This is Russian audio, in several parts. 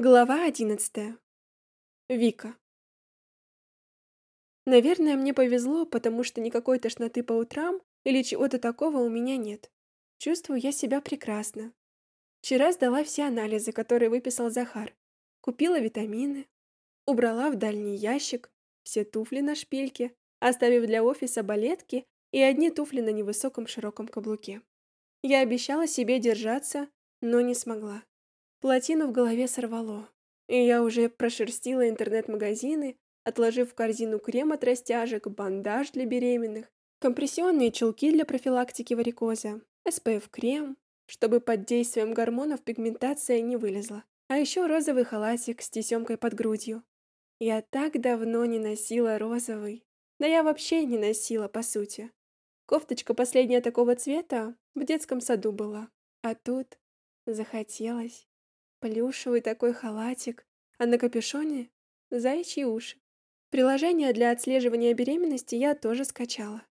Глава одиннадцатая. Вика. Наверное, мне повезло, потому что никакой тошноты по утрам или чего-то такого у меня нет. Чувствую я себя прекрасно. Вчера сдала все анализы, которые выписал Захар. Купила витамины, убрала в дальний ящик все туфли на шпильке, оставив для офиса балетки и одни туфли на невысоком широком каблуке. Я обещала себе держаться, но не смогла. Плотину в голове сорвало, и я уже прошерстила интернет-магазины, отложив в корзину крем от растяжек, бандаж для беременных, компрессионные чулки для профилактики варикоза, SPF-крем, чтобы под действием гормонов пигментация не вылезла, а еще розовый халатик с тесемкой под грудью. Я так давно не носила розовый, да я вообще не носила, по сути. Кофточка последняя такого цвета в детском саду была, а тут захотелось. Плюшевый такой халатик, а на капюшоне заячьи уши. Приложение для отслеживания беременности я тоже скачала.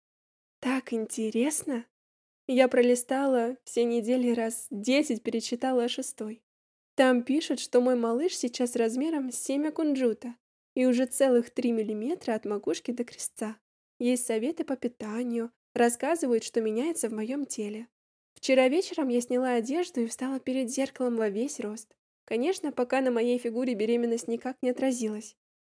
Так интересно. Я пролистала все недели раз десять перечитала шестой. Там пишут, что мой малыш сейчас размером с семя кунжута и уже целых три миллиметра от макушки до крестца. Есть советы по питанию, рассказывают, что меняется в моем теле. Вчера вечером я сняла одежду и встала перед зеркалом во весь рост. Конечно, пока на моей фигуре беременность никак не отразилась.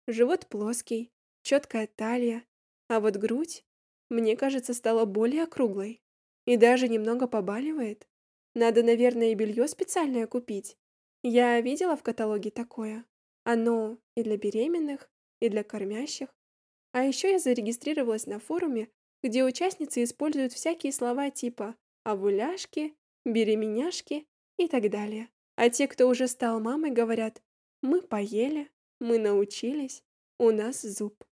Живот плоский, четкая талия, а вот грудь, мне кажется, стала более округлой. И даже немного побаливает. Надо, наверное, и белье специальное купить. Я видела в каталоге такое. Оно и для беременных, и для кормящих. А еще я зарегистрировалась на форуме, где участницы используют всякие слова типа «овуляшки», «беременяшки» и так далее. А те, кто уже стал мамой, говорят, мы поели, мы научились, у нас зуб.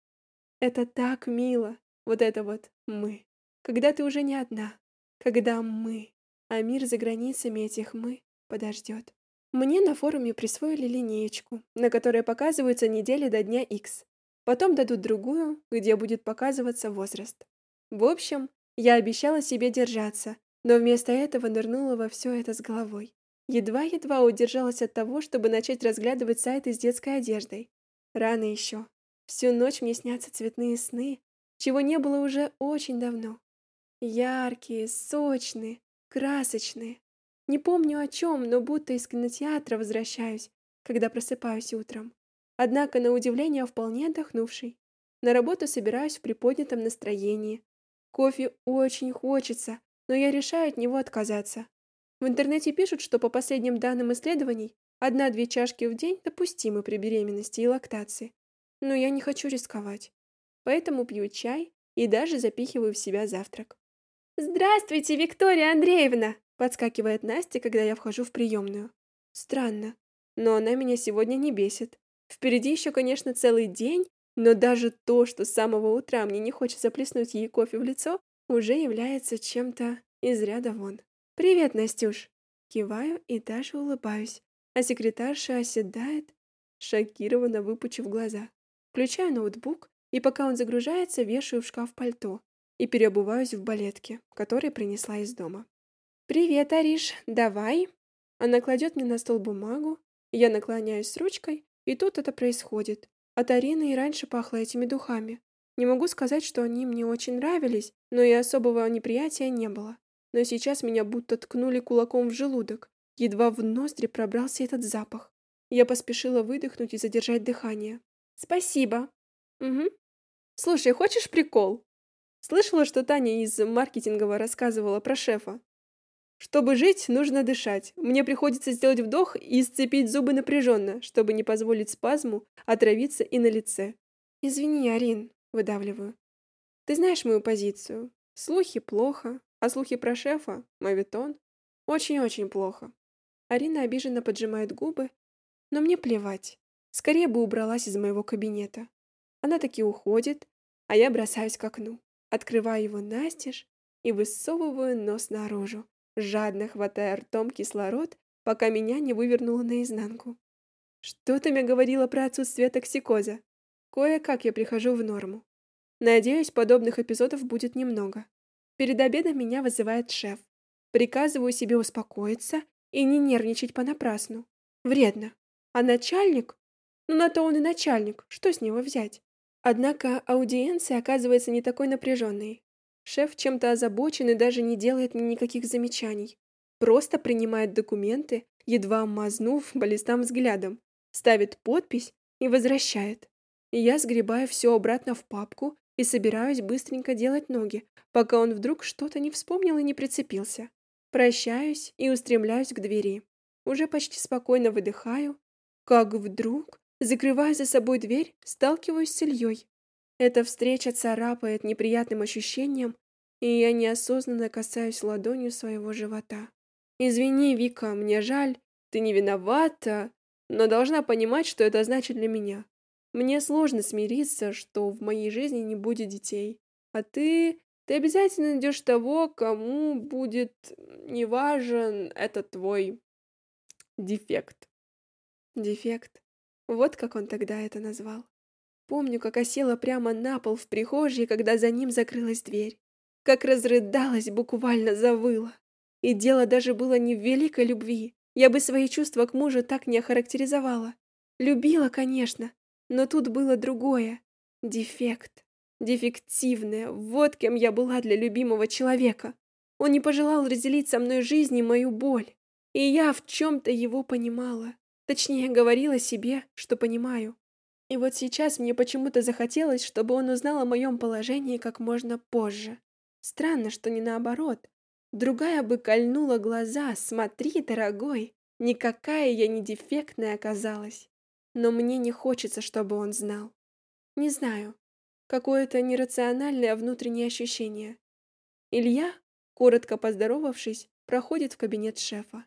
Это так мило, вот это вот «мы». Когда ты уже не одна, когда мы, а мир за границами этих «мы» подождет. Мне на форуме присвоили линеечку, на которой показываются недели до дня X. Потом дадут другую, где будет показываться возраст. В общем, я обещала себе держаться, но вместо этого нырнула во все это с головой. Едва-едва удержалась от того, чтобы начать разглядывать сайты с детской одеждой. Рано еще. Всю ночь мне снятся цветные сны, чего не было уже очень давно. Яркие, сочные, красочные. Не помню о чем, но будто из кинотеатра возвращаюсь, когда просыпаюсь утром. Однако, на удивление, вполне отдохнувший. На работу собираюсь в приподнятом настроении. Кофе очень хочется, но я решаю от него отказаться. В интернете пишут, что по последним данным исследований, одна-две чашки в день допустимы при беременности и лактации. Но я не хочу рисковать. Поэтому пью чай и даже запихиваю в себя завтрак. «Здравствуйте, Виктория Андреевна!» подскакивает Настя, когда я вхожу в приемную. Странно, но она меня сегодня не бесит. Впереди еще, конечно, целый день, но даже то, что с самого утра мне не хочется плеснуть ей кофе в лицо, уже является чем-то из ряда вон. «Привет, Настюш!» Киваю и даже улыбаюсь, а секретарша оседает, шокированно выпучив глаза. Включаю ноутбук, и пока он загружается, вешаю в шкаф пальто и переобуваюсь в балетке, которые принесла из дома. «Привет, Ариш, давай!» Она кладет мне на стол бумагу, я наклоняюсь с ручкой, и тут это происходит. От Арины и раньше пахло этими духами. Не могу сказать, что они мне очень нравились, но и особого неприятия не было но сейчас меня будто ткнули кулаком в желудок. Едва в ноздри пробрался этот запах. Я поспешила выдохнуть и задержать дыхание. «Спасибо». «Угу. Слушай, хочешь прикол?» Слышала, что Таня из маркетингового рассказывала про шефа. Чтобы жить, нужно дышать. Мне приходится сделать вдох и сцепить зубы напряженно, чтобы не позволить спазму отравиться и на лице. «Извини, Арин», — выдавливаю. «Ты знаешь мою позицию. Слухи плохо, а слухи про шефа, мавитон, очень-очень плохо. Арина обиженно поджимает губы, но мне плевать. Скорее бы убралась из моего кабинета. Она таки уходит, а я бросаюсь к окну, открываю его настежь и высовываю нос наружу, жадно хватая ртом кислород, пока меня не вывернуло наизнанку. Что ты мне говорила про отсутствие токсикоза? Кое-как я прихожу в норму. Надеюсь, подобных эпизодов будет немного. Перед обедом меня вызывает шеф. Приказываю себе успокоиться и не нервничать понапрасну. Вредно. А начальник? Ну, на то он и начальник, что с него взять? Однако аудиенция оказывается не такой напряженной. Шеф чем-то озабочен и даже не делает мне никаких замечаний. Просто принимает документы, едва мазнув по листам взглядом, ставит подпись и возвращает. Я сгребаю все обратно в папку и собираюсь быстренько делать ноги, пока он вдруг что-то не вспомнил и не прицепился. Прощаюсь и устремляюсь к двери. Уже почти спокойно выдыхаю, как вдруг, закрывая за собой дверь, сталкиваюсь с Ильей. Эта встреча царапает неприятным ощущением, и я неосознанно касаюсь ладонью своего живота. «Извини, Вика, мне жаль, ты не виновата, но должна понимать, что это значит для меня. Мне сложно смириться, что в моей жизни не будет детей. А ты... Ты обязательно найдешь того, кому будет не важен этот твой дефект. Дефект. Вот как он тогда это назвал. Помню, как осела прямо на пол в прихожей, когда за ним закрылась дверь. Как разрыдалась, буквально завыла. И дело даже было не в великой любви. Я бы свои чувства к мужу так не охарактеризовала. Любила, конечно, но тут было другое. Дефект. Дефективное. Вот кем я была для любимого человека. Он не пожелал разделить со мной жизнь и мою боль. И я в чем-то его понимала. Точнее, говорила себе, что понимаю. И вот сейчас мне почему-то захотелось, чтобы он узнал о моем положении как можно позже. Странно, что не наоборот. Другая бы кольнула глаза. Смотри, дорогой, никакая я не дефектная оказалась но мне не хочется, чтобы он знал. Не знаю, какое-то нерациональное внутреннее ощущение. Илья, коротко поздоровавшись, проходит в кабинет шефа.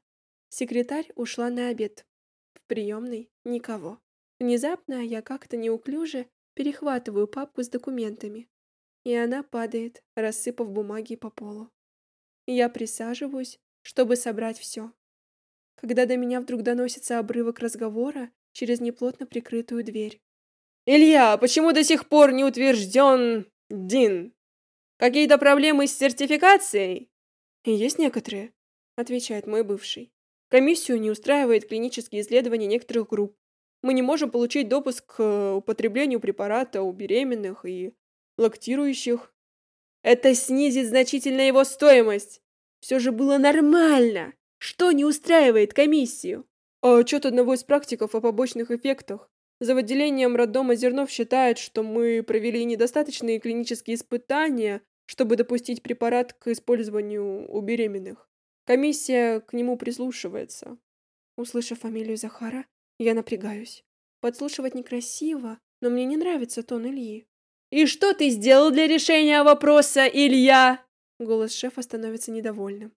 Секретарь ушла на обед. В приемной никого. Внезапно я как-то неуклюже перехватываю папку с документами, и она падает, рассыпав бумаги по полу. Я присаживаюсь, чтобы собрать все. Когда до меня вдруг доносится обрывок разговора, через неплотно прикрытую дверь. «Илья, почему до сих пор не утвержден ДИН? Какие-то проблемы с сертификацией?» «Есть некоторые», — отвечает мой бывший. «Комиссию не устраивает клинические исследования некоторых групп. Мы не можем получить допуск к употреблению препарата у беременных и лактирующих. Это снизит значительно его стоимость. Все же было нормально. Что не устраивает комиссию? А отчет одного из практиков о побочных эффектах. За отделением роддома Зернов считает, что мы провели недостаточные клинические испытания, чтобы допустить препарат к использованию у беременных. Комиссия к нему прислушивается. Услышав фамилию Захара, я напрягаюсь. Подслушивать некрасиво, но мне не нравится тон Ильи. «И что ты сделал для решения вопроса, Илья?» Голос шефа становится недовольным.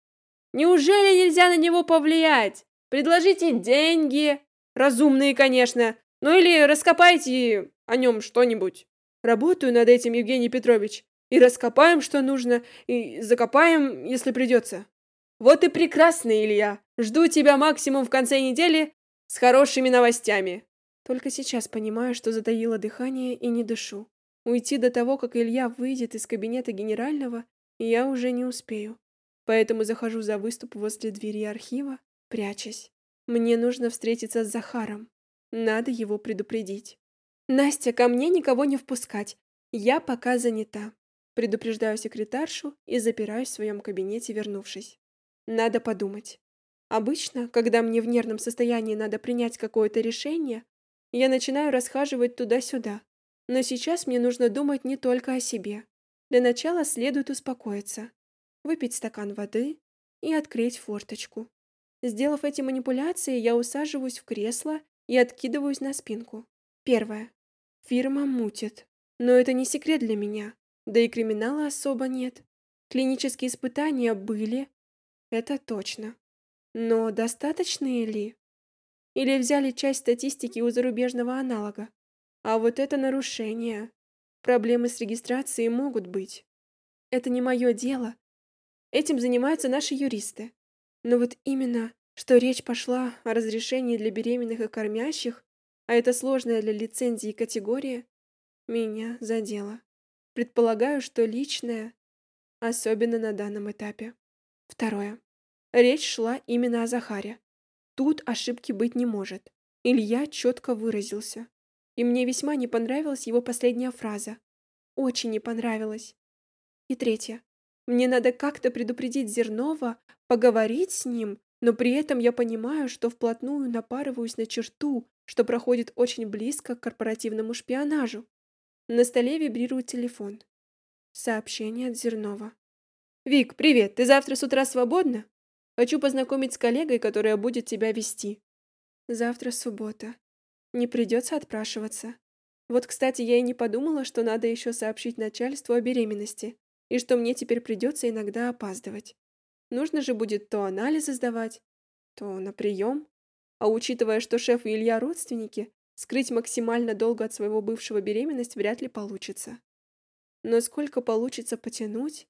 «Неужели нельзя на него повлиять? Предложите деньги, разумные, конечно, ну или раскопайте о нем что-нибудь. Работаю над этим, Евгений Петрович, и раскопаем, что нужно, и закопаем, если придется. Вот и прекрасно, Илья. Жду тебя максимум в конце недели с хорошими новостями. Только сейчас понимаю, что затаила дыхание и не дышу. Уйти до того, как Илья выйдет из кабинета генерального, я уже не успею. Поэтому захожу за выступ возле двери архива, прячась. Мне нужно встретиться с Захаром. Надо его предупредить. Настя, ко мне никого не впускать. Я пока занята. Предупреждаю секретаршу и запираюсь в своем кабинете, вернувшись. Надо подумать. Обычно, когда мне в нервном состоянии надо принять какое-то решение, я начинаю расхаживать туда-сюда. Но сейчас мне нужно думать не только о себе. Для начала следует успокоиться, выпить стакан воды и открыть форточку. Сделав эти манипуляции, я усаживаюсь в кресло и откидываюсь на спинку. Первое. Фирма мутит. Но это не секрет для меня. Да и криминала особо нет. Клинические испытания были. Это точно. Но достаточные ли? Или взяли часть статистики у зарубежного аналога? А вот это нарушение. Проблемы с регистрацией могут быть. Это не мое дело. Этим занимаются наши юристы. Но вот именно, что речь пошла о разрешении для беременных и кормящих, а это сложная для лицензии категория, меня задело. Предполагаю, что личное, особенно на данном этапе. Второе. Речь шла именно о Захаре. Тут ошибки быть не может. Илья четко выразился. И мне весьма не понравилась его последняя фраза. Очень не понравилась. И третье. Мне надо как-то предупредить Зернова, поговорить с ним, но при этом я понимаю, что вплотную напарываюсь на черту, что проходит очень близко к корпоративному шпионажу. На столе вибрирует телефон. Сообщение от Зернова. «Вик, привет! Ты завтра с утра свободна? Хочу познакомить с коллегой, которая будет тебя вести». Завтра суббота. Не придется отпрашиваться. Вот, кстати, я и не подумала, что надо еще сообщить начальству о беременности, и что мне теперь придется иногда опаздывать. Нужно же будет то анализы сдавать, то на прием. А учитывая, что шеф и Илья родственники, скрыть максимально долго от своего бывшего беременность вряд ли получится. Но сколько получится потянуть,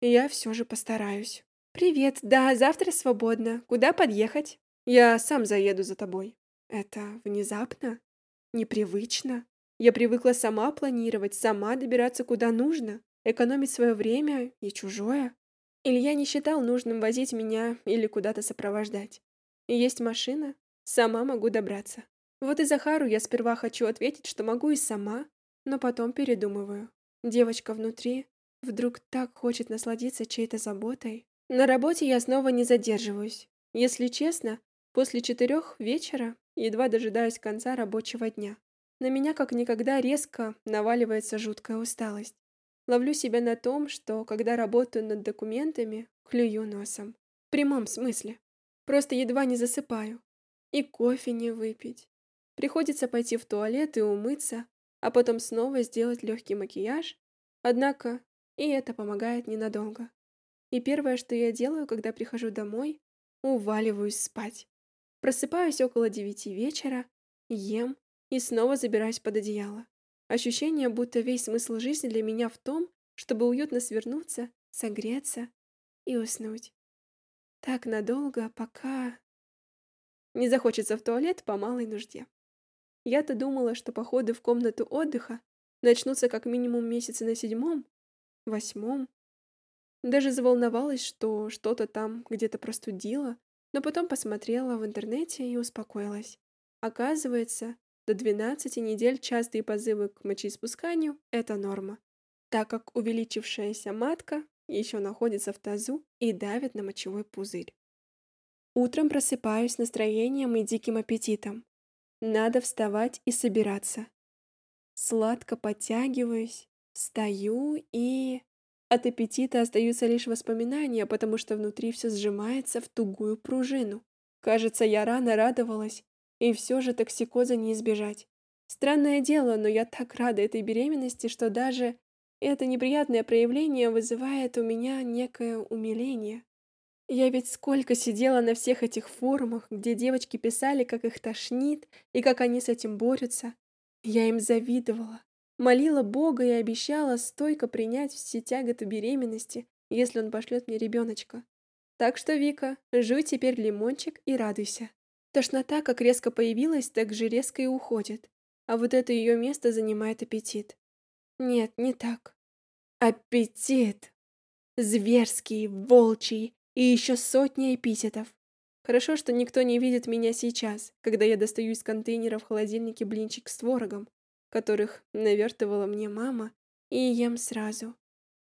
я все же постараюсь. «Привет, да, завтра свободно. Куда подъехать?» «Я сам заеду за тобой». «Это внезапно? Непривычно? Я привыкла сама планировать, сама добираться куда нужно, экономить свое время и чужое. Илья не считал нужным возить меня или куда-то сопровождать. Есть машина, сама могу добраться. Вот и Захару я сперва хочу ответить, что могу и сама, но потом передумываю. Девочка внутри вдруг так хочет насладиться чьей-то заботой. На работе я снова не задерживаюсь. Если честно, после четырех вечера едва дожидаюсь конца рабочего дня. На меня как никогда резко наваливается жуткая усталость. Ловлю себя на том, что, когда работаю над документами, клюю носом. В прямом смысле. Просто едва не засыпаю. И кофе не выпить. Приходится пойти в туалет и умыться, а потом снова сделать легкий макияж. Однако и это помогает ненадолго. И первое, что я делаю, когда прихожу домой, уваливаюсь спать. Просыпаюсь около девяти вечера, ем, и снова забираюсь под одеяло. Ощущение, будто весь смысл жизни для меня в том, чтобы уютно свернуться, согреться и уснуть. Так надолго, пока... Не захочется в туалет по малой нужде. Я-то думала, что походы в комнату отдыха начнутся как минимум месяца на седьмом, восьмом. Даже заволновалась, что что-то там где-то простудила, но потом посмотрела в интернете и успокоилась. Оказывается, до 12 недель частые позывы к мочеиспусканию – это норма, так как увеличившаяся матка еще находится в тазу и давит на мочевой пузырь. Утром просыпаюсь с настроением и диким аппетитом. Надо вставать и собираться. Сладко подтягиваюсь, встаю и... От аппетита остаются лишь воспоминания, потому что внутри все сжимается в тугую пружину. Кажется, я рано радовалась, и все же токсикоза не избежать. Странное дело, но я так рада этой беременности, что даже это неприятное проявление вызывает у меня некое умиление. Я ведь сколько сидела на всех этих форумах, где девочки писали, как их тошнит и как они с этим борются. Я им завидовала, молила Бога и обещала стойко принять все тяготы беременности, если он пошлет мне ребеночка. Так что, Вика, жуй теперь лимончик и радуйся. Тошнота как резко появилась, так же резко и уходит. А вот это ее место занимает аппетит. Нет, не так. Аппетит! Зверский, волчий и еще сотни эпитетов. Хорошо, что никто не видит меня сейчас, когда я достаю из контейнера в холодильнике блинчик с творогом, которых навертывала мне мама, и ем сразу.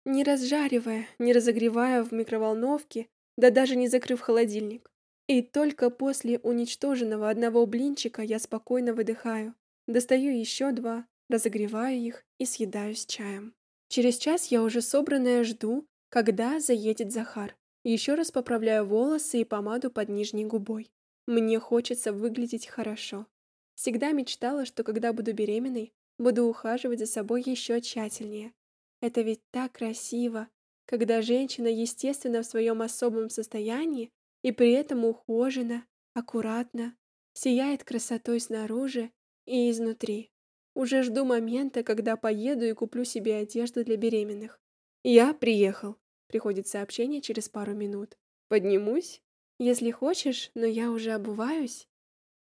Не разжаривая, не разогревая в микроволновке, да даже не закрыв холодильник. И только после уничтоженного одного блинчика я спокойно выдыхаю. Достаю еще два, разогреваю их и съедаю с чаем. Через час я уже собранная жду, когда заедет Захар. Еще раз поправляю волосы и помаду под нижней губой. Мне хочется выглядеть хорошо. Всегда мечтала, что когда буду беременной, буду ухаживать за собой еще тщательнее. Это ведь так красиво, когда женщина естественно в своем особом состоянии и при этом ухоженно, аккуратно, сияет красотой снаружи и изнутри. Уже жду момента, когда поеду и куплю себе одежду для беременных. Я приехал. Приходит сообщение через пару минут. Поднимусь? Если хочешь, но я уже обуваюсь.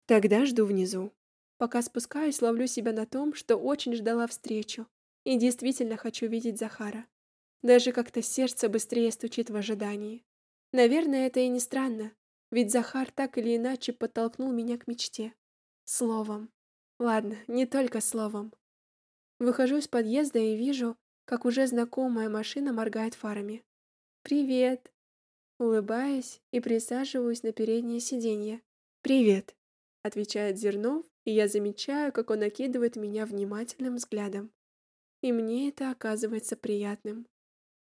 Тогда жду внизу. Пока спускаюсь, ловлю себя на том, что очень ждала встречу. И действительно хочу видеть Захара. Даже как-то сердце быстрее стучит в ожидании. Наверное, это и не странно, ведь Захар так или иначе подтолкнул меня к мечте. Словом. Ладно, не только словом. Выхожу из подъезда и вижу, как уже знакомая машина моргает фарами. «Привет!» Улыбаюсь и присаживаюсь на переднее сиденье. «Привет!» — отвечает Зернов, и я замечаю, как он окидывает меня внимательным взглядом. И мне это оказывается приятным,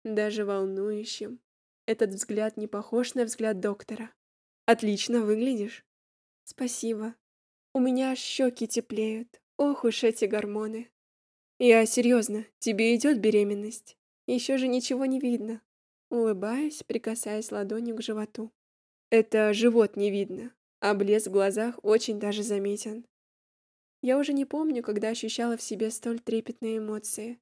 даже волнующим. Этот взгляд не похож на взгляд доктора. Отлично выглядишь. Спасибо. У меня щеки теплеют. Ох уж эти гормоны. Я серьезно, тебе идет беременность. Еще же ничего не видно. Улыбаюсь, прикасаясь ладонью к животу. Это живот не видно, а блеск в глазах очень даже заметен. Я уже не помню, когда ощущала в себе столь трепетные эмоции.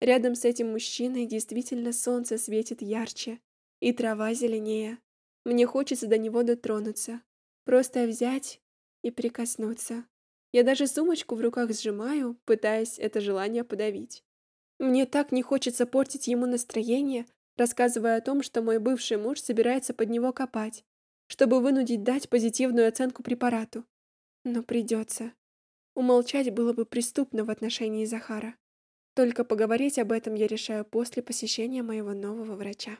Рядом с этим мужчиной действительно солнце светит ярче, и трава зеленее. Мне хочется до него дотронуться, просто взять и прикоснуться. Я даже сумочку в руках сжимаю, пытаясь это желание подавить. Мне так не хочется портить ему настроение, рассказывая о том, что мой бывший муж собирается под него копать, чтобы вынудить дать позитивную оценку препарату. Но придется. Умолчать было бы преступно в отношении Захара. Только поговорить об этом я решаю после посещения моего нового врача.